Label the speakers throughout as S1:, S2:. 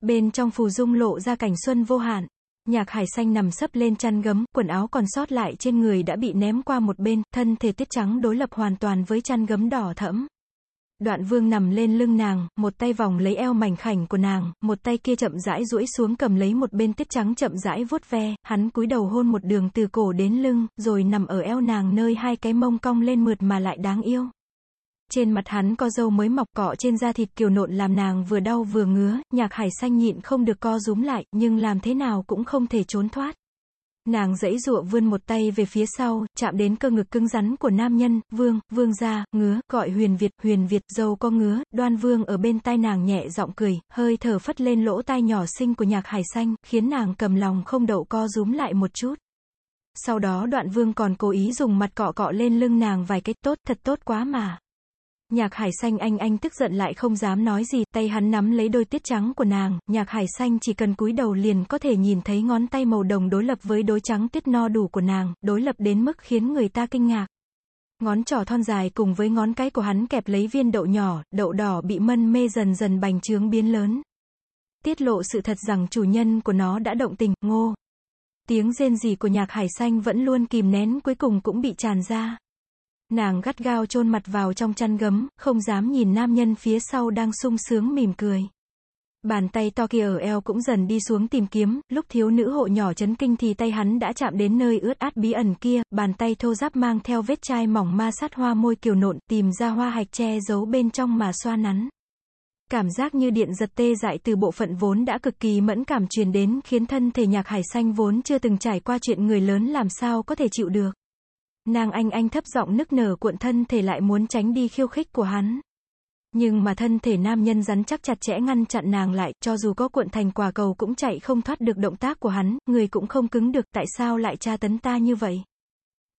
S1: Bên trong phù dung lộ ra cảnh xuân vô hạn. Nhạc hải xanh nằm sấp lên chăn gấm, quần áo còn sót lại trên người đã bị ném qua một bên, thân thể tiết trắng đối lập hoàn toàn với chăn gấm đỏ thẫm. Đoạn vương nằm lên lưng nàng, một tay vòng lấy eo mảnh khảnh của nàng, một tay kia chậm rãi duỗi xuống cầm lấy một bên tiết trắng chậm rãi vuốt ve, hắn cúi đầu hôn một đường từ cổ đến lưng, rồi nằm ở eo nàng nơi hai cái mông cong lên mượt mà lại đáng yêu. Trên mặt hắn có dâu mới mọc cọ trên da thịt kiều nộn làm nàng vừa đau vừa ngứa, nhạc hải xanh nhịn không được co rúm lại, nhưng làm thế nào cũng không thể trốn thoát. Nàng dãy dụa vươn một tay về phía sau, chạm đến cơ ngực cứng rắn của nam nhân, vương, vương ra, ngứa, gọi huyền Việt, huyền Việt, dâu có ngứa, đoan vương ở bên tai nàng nhẹ giọng cười, hơi thở phất lên lỗ tai nhỏ xinh của nhạc hải xanh, khiến nàng cầm lòng không đậu co rúm lại một chút. Sau đó đoạn vương còn cố ý dùng mặt cọ cọ lên lưng nàng vài cái, tốt, thật tốt quá mà. Nhạc hải xanh anh anh tức giận lại không dám nói gì, tay hắn nắm lấy đôi tiết trắng của nàng, nhạc hải xanh chỉ cần cúi đầu liền có thể nhìn thấy ngón tay màu đồng đối lập với đôi trắng tiết no đủ của nàng, đối lập đến mức khiến người ta kinh ngạc. Ngón trỏ thon dài cùng với ngón cái của hắn kẹp lấy viên đậu nhỏ, đậu đỏ bị mân mê dần dần bành trướng biến lớn. Tiết lộ sự thật rằng chủ nhân của nó đã động tình, ngô. Tiếng rên rỉ của nhạc hải xanh vẫn luôn kìm nén cuối cùng cũng bị tràn ra. Nàng gắt gao chôn mặt vào trong chăn gấm, không dám nhìn nam nhân phía sau đang sung sướng mỉm cười. Bàn tay to kia ở eo cũng dần đi xuống tìm kiếm, lúc thiếu nữ hộ nhỏ chấn kinh thì tay hắn đã chạm đến nơi ướt át bí ẩn kia, bàn tay thô giáp mang theo vết chai mỏng ma sát hoa môi kiều nộn, tìm ra hoa hạch che giấu bên trong mà xoa nắn. Cảm giác như điện giật tê dại từ bộ phận vốn đã cực kỳ mẫn cảm truyền đến khiến thân thể nhạc hải xanh vốn chưa từng trải qua chuyện người lớn làm sao có thể chịu được. Nàng anh anh thấp giọng nức nở cuộn thân thể lại muốn tránh đi khiêu khích của hắn. Nhưng mà thân thể nam nhân rắn chắc chặt chẽ ngăn chặn nàng lại, cho dù có cuộn thành quả cầu cũng chạy không thoát được động tác của hắn, người cũng không cứng được, tại sao lại tra tấn ta như vậy?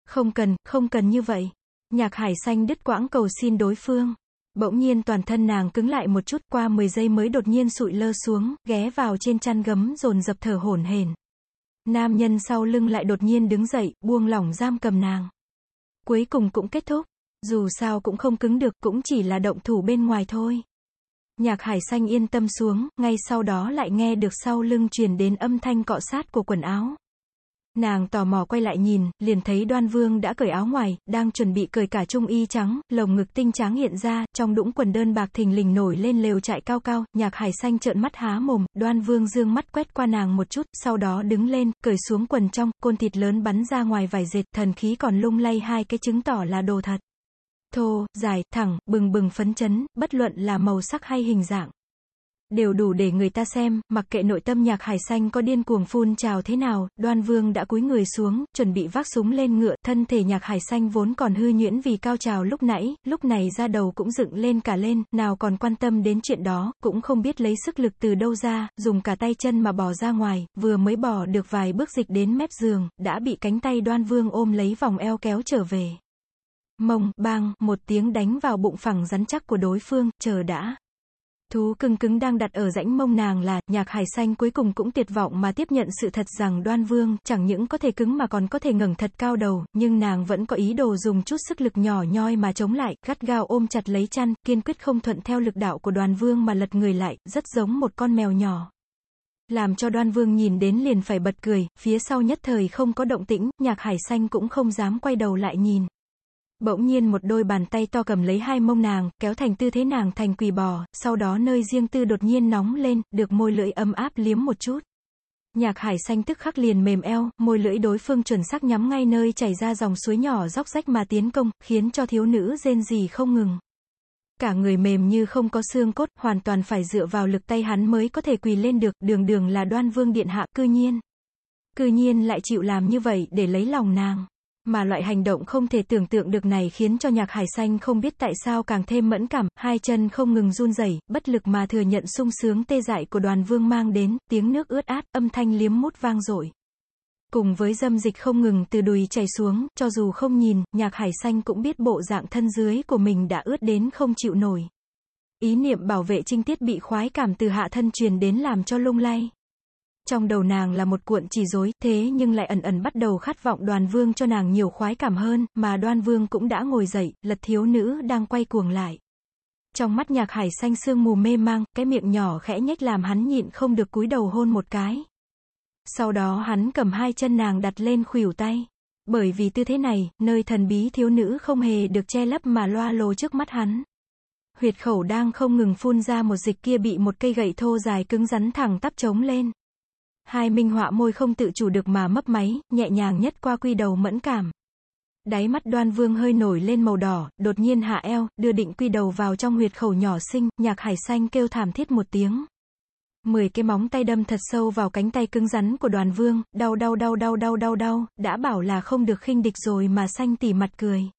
S1: Không cần, không cần như vậy. Nhạc hải xanh đứt quãng cầu xin đối phương. Bỗng nhiên toàn thân nàng cứng lại một chút qua 10 giây mới đột nhiên sụi lơ xuống, ghé vào trên chăn gấm dồn dập thở hổn hển. Nam nhân sau lưng lại đột nhiên đứng dậy, buông lỏng giam cầm nàng. Cuối cùng cũng kết thúc. Dù sao cũng không cứng được, cũng chỉ là động thủ bên ngoài thôi. Nhạc hải xanh yên tâm xuống, ngay sau đó lại nghe được sau lưng truyền đến âm thanh cọ sát của quần áo. Nàng tò mò quay lại nhìn, liền thấy đoan vương đã cởi áo ngoài, đang chuẩn bị cởi cả trung y trắng, lồng ngực tinh trắng hiện ra, trong đũng quần đơn bạc thình lình nổi lên lều chạy cao cao, nhạc hải xanh trợn mắt há mồm, đoan vương dương mắt quét qua nàng một chút, sau đó đứng lên, cởi xuống quần trong, côn thịt lớn bắn ra ngoài vải dệt, thần khí còn lung lay hai cái chứng tỏ là đồ thật. Thô, dài, thẳng, bừng bừng phấn chấn, bất luận là màu sắc hay hình dạng đều đủ để người ta xem, mặc kệ nội tâm nhạc hải xanh có điên cuồng phun trào thế nào, đoan vương đã cúi người xuống, chuẩn bị vác súng lên ngựa, thân thể nhạc hải xanh vốn còn hư nhuyễn vì cao trào lúc nãy, lúc này ra đầu cũng dựng lên cả lên, nào còn quan tâm đến chuyện đó, cũng không biết lấy sức lực từ đâu ra, dùng cả tay chân mà bỏ ra ngoài, vừa mới bỏ được vài bước dịch đến mép giường, đã bị cánh tay đoan vương ôm lấy vòng eo kéo trở về. Mông, bang, một tiếng đánh vào bụng phẳng rắn chắc của đối phương, chờ đã. Thú cưng cứng đang đặt ở rãnh mông nàng là, nhạc hải xanh cuối cùng cũng tuyệt vọng mà tiếp nhận sự thật rằng đoan vương, chẳng những có thể cứng mà còn có thể ngẩng thật cao đầu, nhưng nàng vẫn có ý đồ dùng chút sức lực nhỏ nhoi mà chống lại, gắt gao ôm chặt lấy chăn, kiên quyết không thuận theo lực đạo của đoàn vương mà lật người lại, rất giống một con mèo nhỏ. Làm cho đoan vương nhìn đến liền phải bật cười, phía sau nhất thời không có động tĩnh, nhạc hải xanh cũng không dám quay đầu lại nhìn. Bỗng nhiên một đôi bàn tay to cầm lấy hai mông nàng, kéo thành tư thế nàng thành quỳ bò, sau đó nơi riêng tư đột nhiên nóng lên, được môi lưỡi ấm áp liếm một chút. Nhạc hải xanh tức khắc liền mềm eo, môi lưỡi đối phương chuẩn xác nhắm ngay nơi chảy ra dòng suối nhỏ róc rách mà tiến công, khiến cho thiếu nữ rên gì không ngừng. Cả người mềm như không có xương cốt, hoàn toàn phải dựa vào lực tay hắn mới có thể quỳ lên được, đường đường là đoan vương điện hạ, cư nhiên. Cư nhiên lại chịu làm như vậy để lấy lòng nàng. Mà loại hành động không thể tưởng tượng được này khiến cho nhạc hải xanh không biết tại sao càng thêm mẫn cảm, hai chân không ngừng run rẩy, bất lực mà thừa nhận sung sướng tê dại của đoàn vương mang đến, tiếng nước ướt át, âm thanh liếm mút vang dội Cùng với dâm dịch không ngừng từ đùi chảy xuống, cho dù không nhìn, nhạc hải xanh cũng biết bộ dạng thân dưới của mình đã ướt đến không chịu nổi. Ý niệm bảo vệ trinh tiết bị khoái cảm từ hạ thân truyền đến làm cho lung lay. Trong đầu nàng là một cuộn chỉ rối, thế nhưng lại ẩn ẩn bắt đầu khát vọng đoàn vương cho nàng nhiều khoái cảm hơn, mà đoan vương cũng đã ngồi dậy, lật thiếu nữ đang quay cuồng lại. Trong mắt nhạc hải xanh sương mù mê mang, cái miệng nhỏ khẽ nhếch làm hắn nhịn không được cúi đầu hôn một cái. Sau đó hắn cầm hai chân nàng đặt lên khuỷu tay. Bởi vì tư thế này, nơi thần bí thiếu nữ không hề được che lấp mà loa lồ trước mắt hắn. Huyệt khẩu đang không ngừng phun ra một dịch kia bị một cây gậy thô dài cứng rắn thẳng tắp trống lên. Hai minh họa môi không tự chủ được mà mấp máy, nhẹ nhàng nhất qua quy đầu mẫn cảm. Đáy mắt đoan vương hơi nổi lên màu đỏ, đột nhiên hạ eo, đưa định quy đầu vào trong huyệt khẩu nhỏ xinh, nhạc hải xanh kêu thảm thiết một tiếng. Mười cái móng tay đâm thật sâu vào cánh tay cứng rắn của đoàn vương, đau đau đau đau đau đau đau, đã bảo là không được khinh địch rồi mà xanh tỉ mặt cười.